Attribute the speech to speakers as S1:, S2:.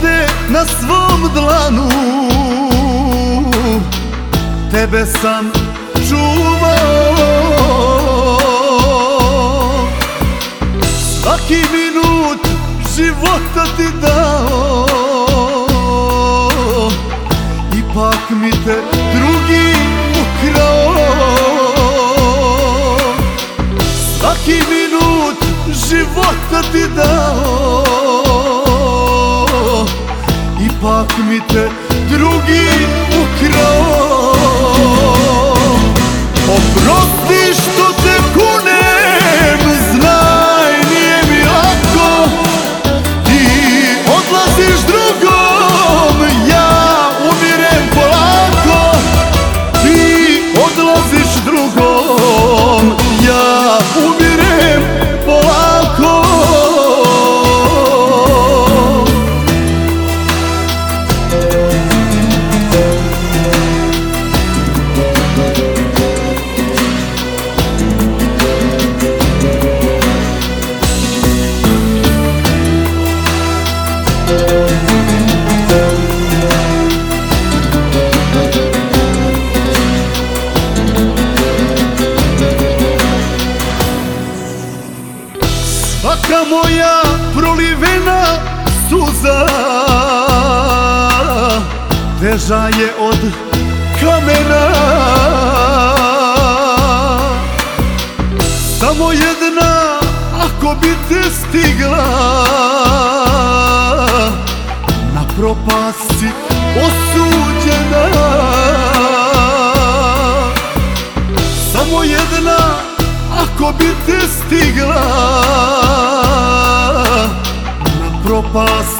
S1: te na svom dlanu. Tebe sam čuvao. Svaki minut života ti dao. Ipak mi te drugi ukrao. Svaki minut života ti dao Ipak mi te drugi ukrao Svaka moja prolivena suza Teža je od kamena. Samo jedna ako bi te stigla ako bi te stigla. Na propast